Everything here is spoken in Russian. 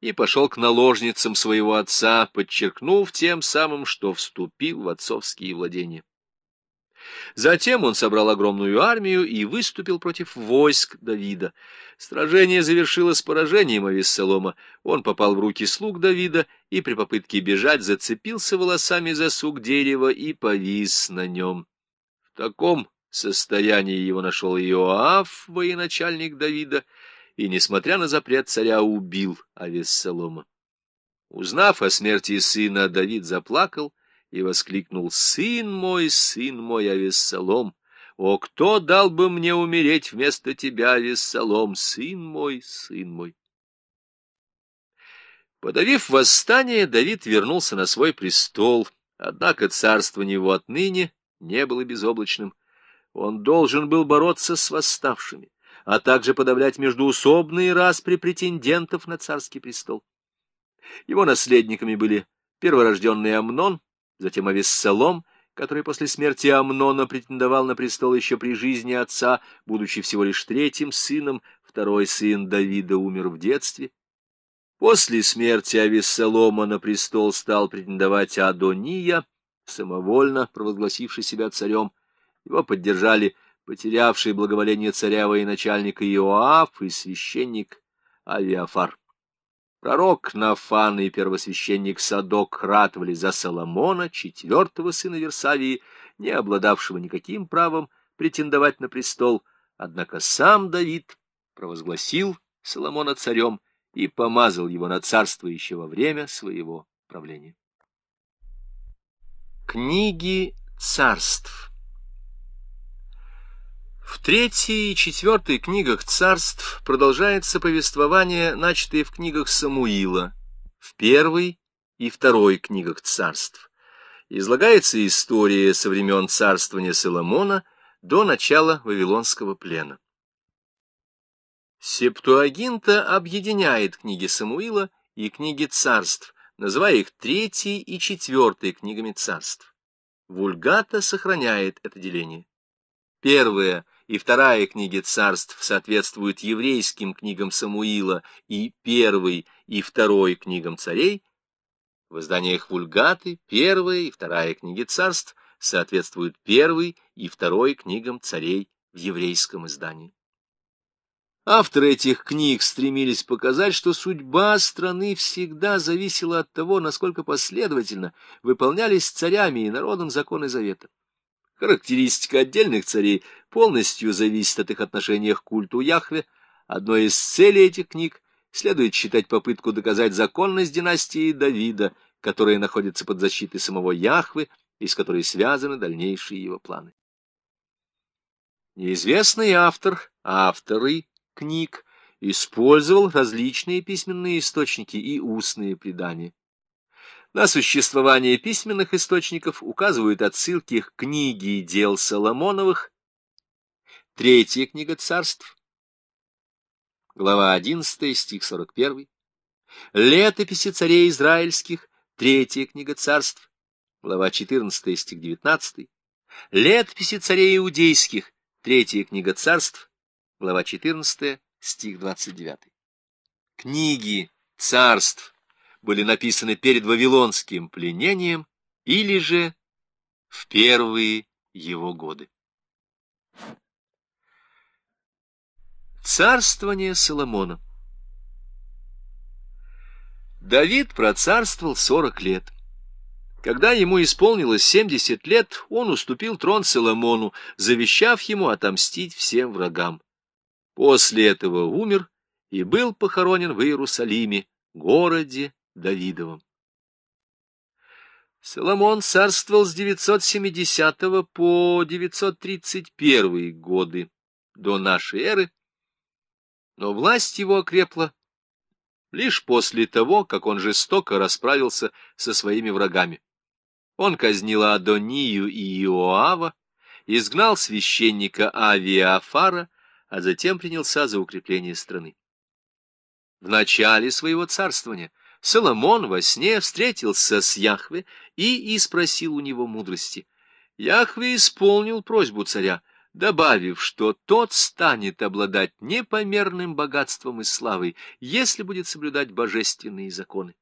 и пошел к наложницам своего отца, подчеркнув тем самым, что вступил в отцовские владения. Затем он собрал огромную армию и выступил против войск Давида. Сражение завершилось поражением Авессалома. Он попал в руки слуг Давида и при попытке бежать зацепился волосами за сук дерева и повис на нем. В таком состоянии его нашел Иоав, военачальник Давида, и, несмотря на запрет царя, убил Авессалома. Узнав о смерти сына, Давид заплакал и воскликнул «Сын мой, сын мой, Авессалом! О, кто дал бы мне умереть вместо тебя, Авессалом, сын мой, сын мой!» Подавив восстание, Давид вернулся на свой престол, однако царствование его отныне не было безоблачным. Он должен был бороться с восставшими, а также подавлять междуусобные распри претендентов на царский престол. Его наследниками были перворожденный Амнон, затем Авессалом, который после смерти Амнона претендовал на престол еще при жизни отца, будучи всего лишь третьим сыном, второй сын Давида умер в детстве. После смерти Авессалома на престол стал претендовать Адония, самовольно провозгласивший себя царем. Его поддержали потерявший благоволение царя военачальник Иоаф и священник Авиафар. Пророк Нафан и первосвященник Садок ратовали за Соломона, четвертого сына Версавии, не обладавшего никаким правом претендовать на престол, однако сам Давид провозгласил Соломона царем и помазал его на царство еще во время своего правления. Книги царств третьей и четвертой книгах царств продолжается повествование, начатое в книгах Самуила, в первой и второй книгах царств. Излагается история со времен царствования Соломона до начала Вавилонского плена. Септуагинта объединяет книги Самуила и книги царств, называя их третьей и четвертой книгами царств. Вульгата сохраняет это деление. Первая — и вторая книга царств соответствуют еврейским книгам Самуила и первой и второй книгам царей, в изданиях Вульгаты первая и вторая книги царств соответствуют первой и второй книгам царей в еврейском издании. Авторы этих книг стремились показать, что судьба страны всегда зависела от того, насколько последовательно выполнялись царями и народом законы Завета. Характеристика отдельных царей полностью зависит от их отношения к культу Яхве. Одной из целей этих книг следует считать попытку доказать законность династии Давида, которая находится под защитой самого Яхвы и с которой связаны дальнейшие его планы. Неизвестный автор, авторы книг, использовал различные письменные источники и устные предания. На существование письменных источников указывают отсылки к книге дел Соломоновых, третья книга царств, глава 11, стих 41, летописи царей израильских, третья книга царств, глава 14, стих 19, летописи царей иудейских, третья книга царств, глава 14, стих 29. Книги царств были написаны перед Вавилонским пленением или же в первые его годы. Царствование Соломона Давид процарствовал сорок лет. Когда ему исполнилось семьдесят лет, он уступил трон Соломону, завещав ему отомстить всем врагам. После этого умер и был похоронен в Иерусалиме, городе Давидовым. Соломон царствовал с 970 по 931 годы до нашей эры, но власть его окрепла лишь после того, как он жестоко расправился со своими врагами. Он казнил Адонию и Иоава, изгнал священника Авиафара, а затем принялся за укрепление страны. В начале своего царствования Соломон во сне встретился с Яхве и испросил у него мудрости. Яхве исполнил просьбу царя, добавив, что тот станет обладать непомерным богатством и славой, если будет соблюдать божественные законы.